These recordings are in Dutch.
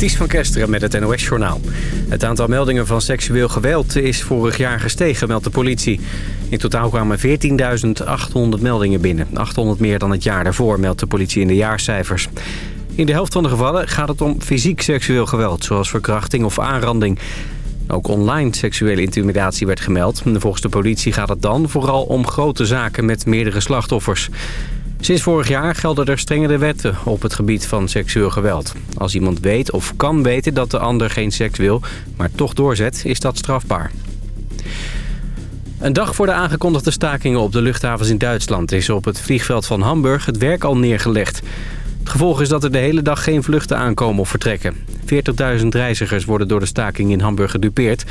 Ties van Kesteren met het NOS-journaal. Het aantal meldingen van seksueel geweld is vorig jaar gestegen, meldt de politie. In totaal kwamen 14.800 meldingen binnen. 800 meer dan het jaar daarvoor, meldt de politie in de jaarcijfers. In de helft van de gevallen gaat het om fysiek seksueel geweld... zoals verkrachting of aanranding. Ook online seksuele intimidatie werd gemeld. Volgens de politie gaat het dan vooral om grote zaken met meerdere slachtoffers. Sinds vorig jaar gelden er strengere wetten op het gebied van seksueel geweld. Als iemand weet of kan weten dat de ander geen seks wil, maar toch doorzet, is dat strafbaar. Een dag voor de aangekondigde stakingen op de luchthavens in Duitsland... is op het vliegveld van Hamburg het werk al neergelegd. Het gevolg is dat er de hele dag geen vluchten aankomen of vertrekken. 40.000 reizigers worden door de staking in Hamburg gedupeerd.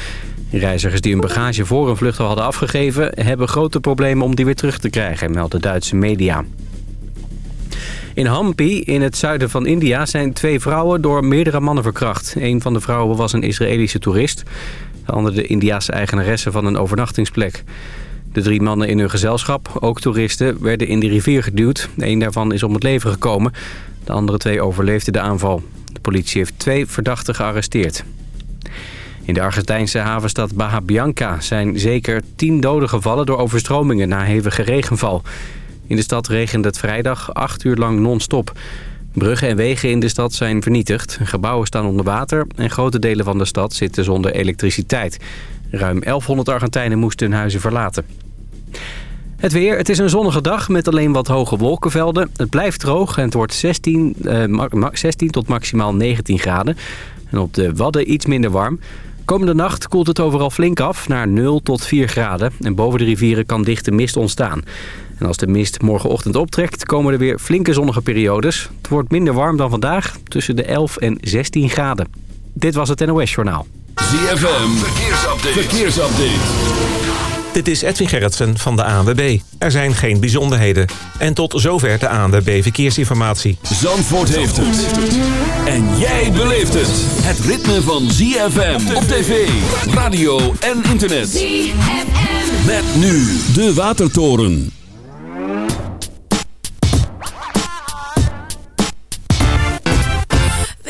Reizigers die hun bagage voor een vlucht al hadden afgegeven... hebben grote problemen om die weer terug te krijgen, melden Duitse media. In Hampi, in het zuiden van India, zijn twee vrouwen door meerdere mannen verkracht. Een van de vrouwen was een Israëlische toerist. De andere de Indiaanse eigenaresse van een overnachtingsplek. De drie mannen in hun gezelschap, ook toeristen, werden in de rivier geduwd. Eén daarvan is om het leven gekomen. De andere twee overleefden de aanval. De politie heeft twee verdachten gearresteerd. In de Argentijnse havenstad Baja Bianca zijn zeker tien doden gevallen door overstromingen na hevige regenval. In de stad regende het vrijdag acht uur lang non-stop. Bruggen en wegen in de stad zijn vernietigd. Gebouwen staan onder water en grote delen van de stad zitten zonder elektriciteit. Ruim 1100 Argentijnen moesten hun huizen verlaten. Het weer. Het is een zonnige dag met alleen wat hoge wolkenvelden. Het blijft droog en het wordt 16, eh, 16 tot maximaal 19 graden. En op de Wadden iets minder warm. Komende nacht koelt het overal flink af naar 0 tot 4 graden. En boven de rivieren kan dichte mist ontstaan. En als de mist morgenochtend optrekt, komen er weer flinke zonnige periodes. Het wordt minder warm dan vandaag, tussen de 11 en 16 graden. Dit was het NOS Journaal. ZFM, verkeersupdate. verkeersupdate. Dit is Edwin Gerritsen van de ANWB. Er zijn geen bijzonderheden. En tot zover de ANWB Verkeersinformatie. Zandvoort heeft het. En jij beleeft het. Het ritme van ZFM op tv, radio en internet. ZFM. Met nu de Watertoren.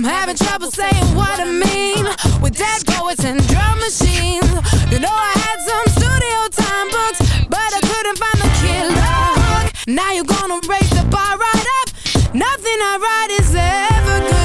I'm having trouble saying what I mean With dead poets and drum machines. You know I had some studio time books But I couldn't find the killer hook. Now you're gonna raise the bar right up. Nothing I write is ever good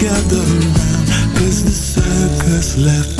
gathered round, cause the circus left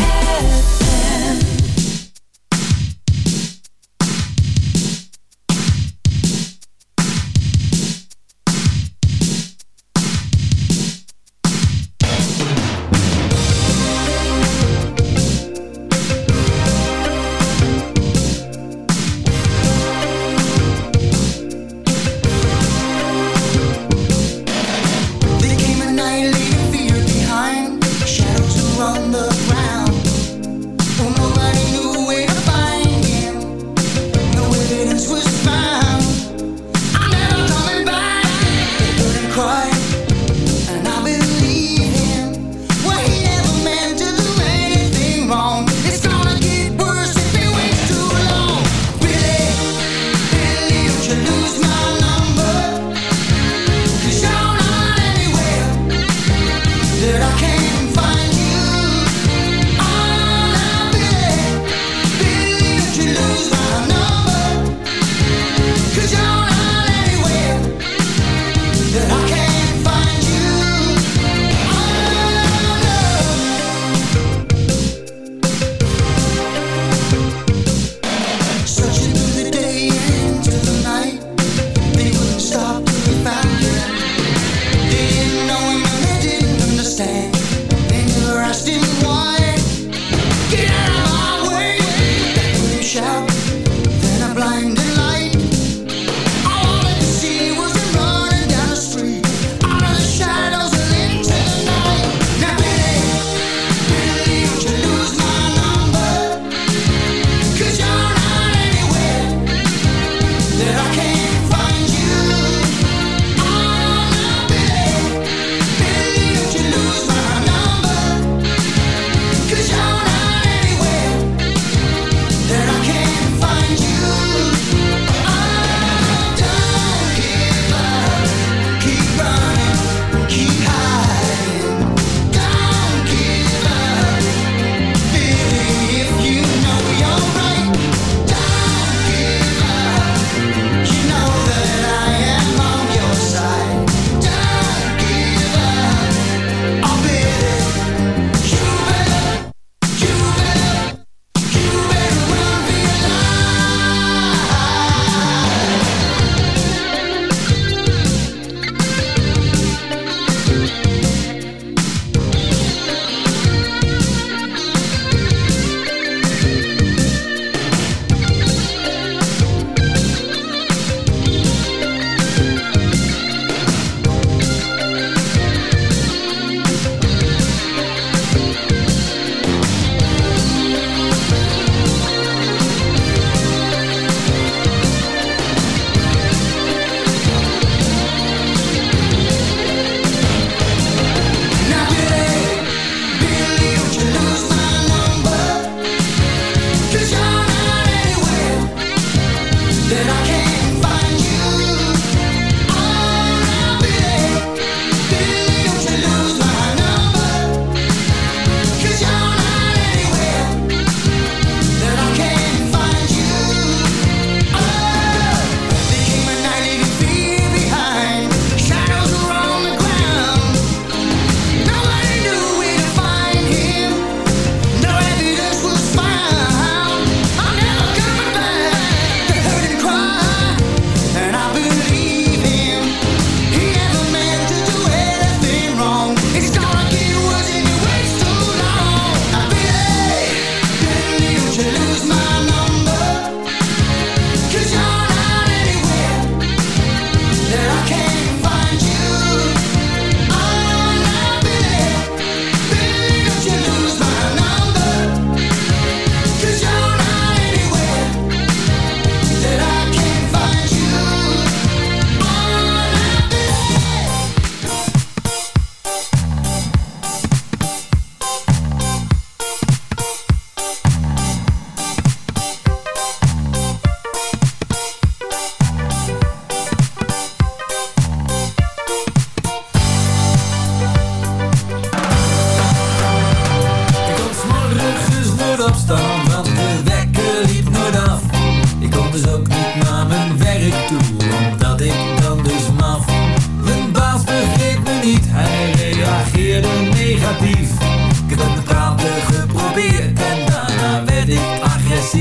Wat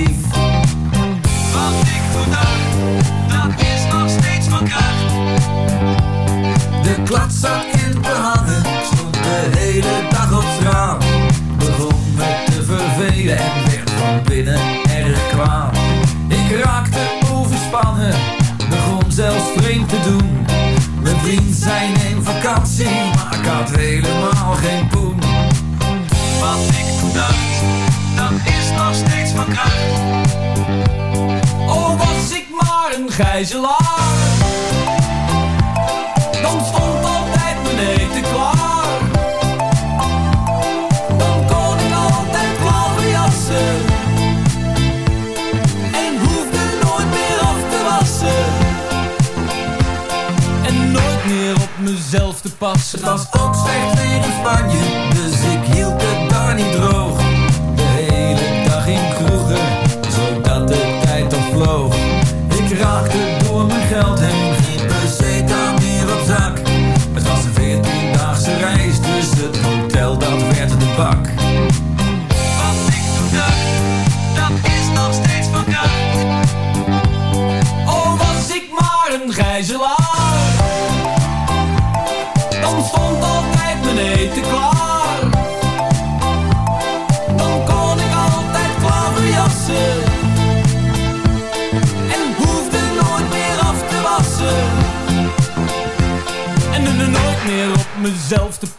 ik verdacht, dat is nog steeds van kracht. De klad zat in de handen, stond de hele dag op straat. Begon me te vervelen en werd van binnen erg kwaad. Ik raakte overspannen, begon zelfs vreemd te doen. Mijn vriend zijn in vakantie, maar ik had helemaal geen poen. Wat ik toen nog steeds van. Oh, was ik maar een gijzelaar. Dan stond altijd mijn eten klaar. Dan kon ik altijd blauwe jassen. En hoefde nooit meer af te wassen. En nooit meer op mezelf te passen. Het was ook slecht weer in Spanje, dus ik hield het daar niet droog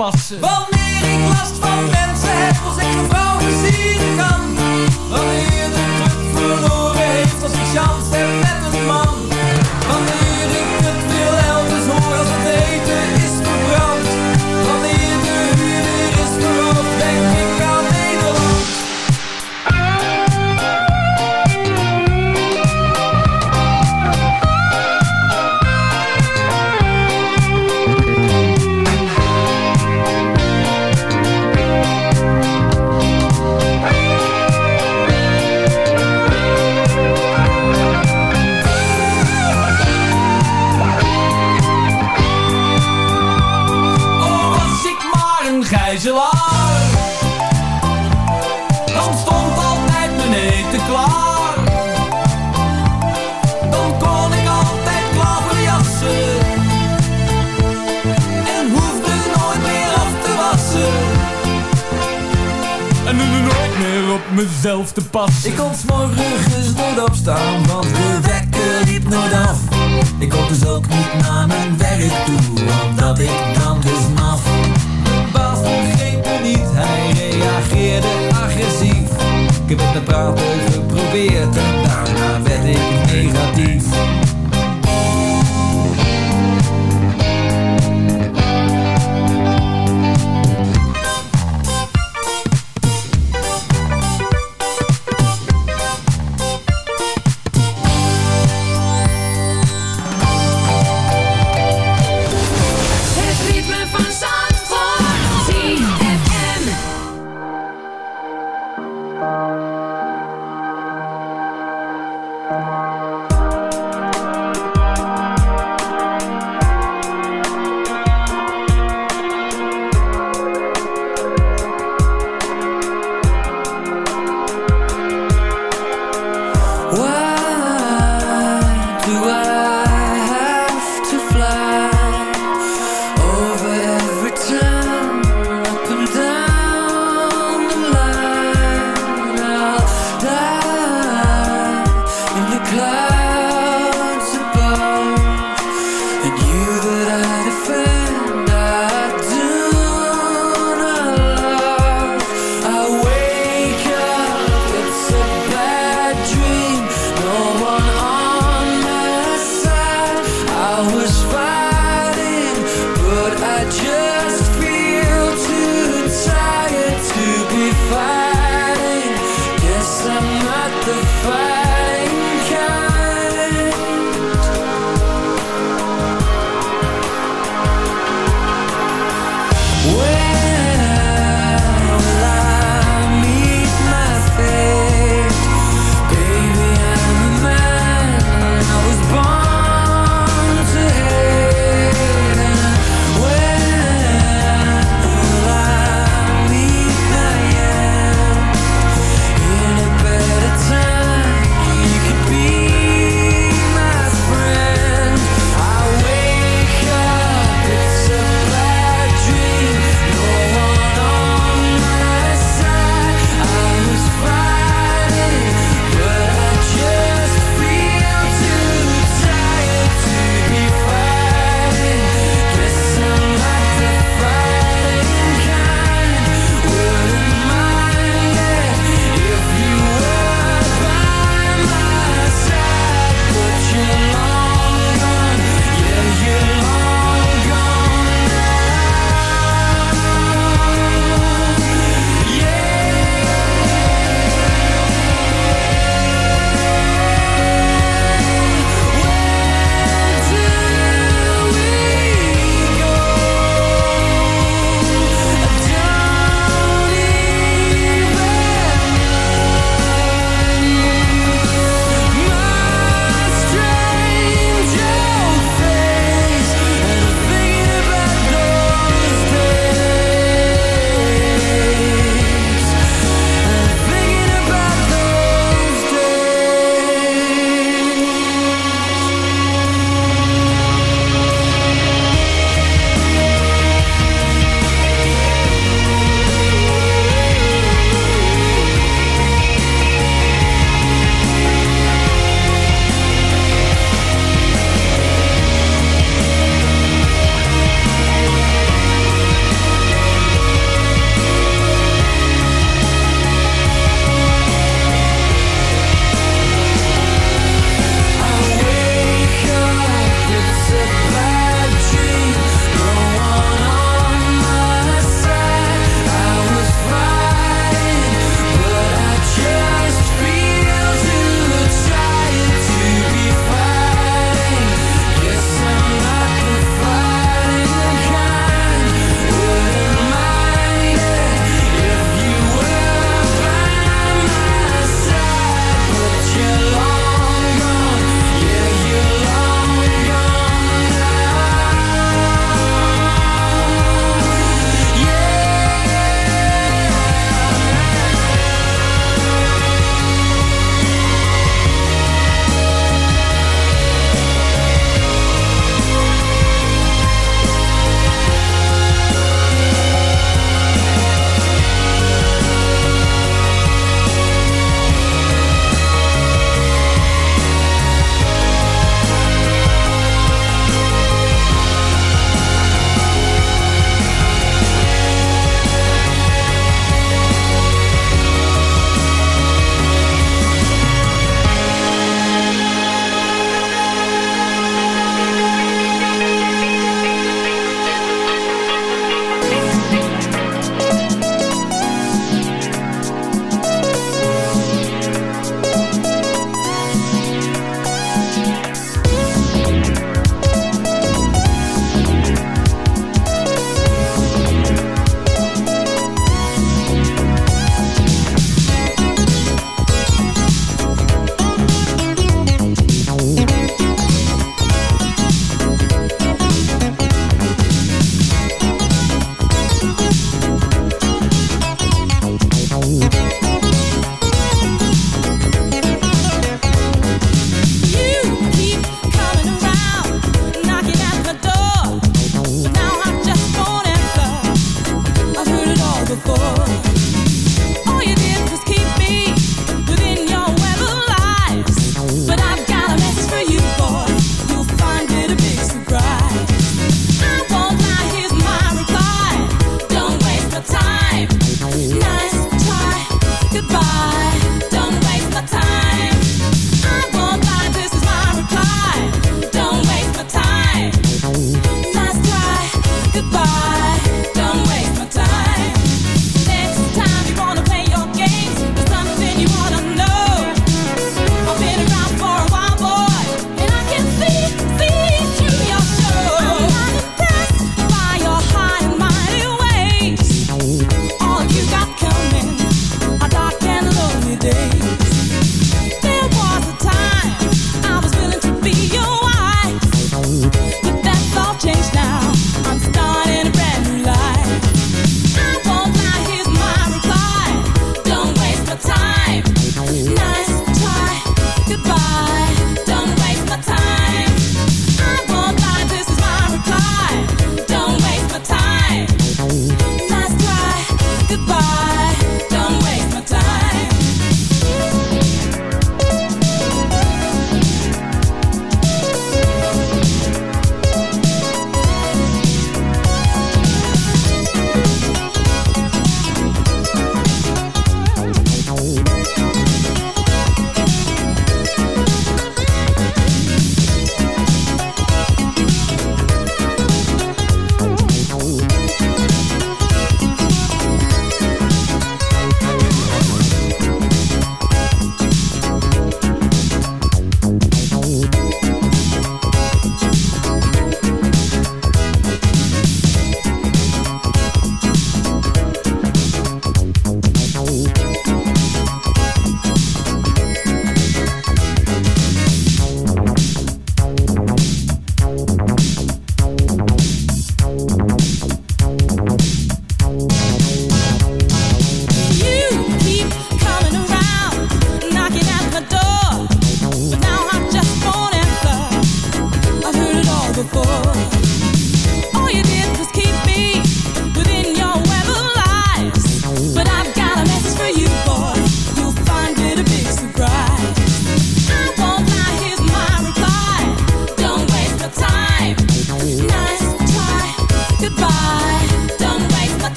Wanneer ik was?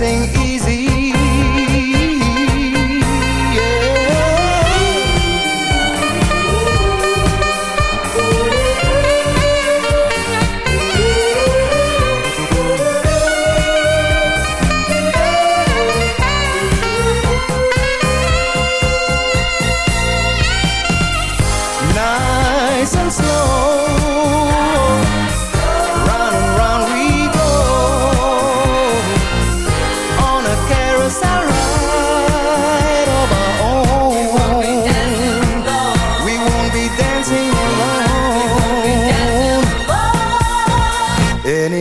sing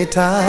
time.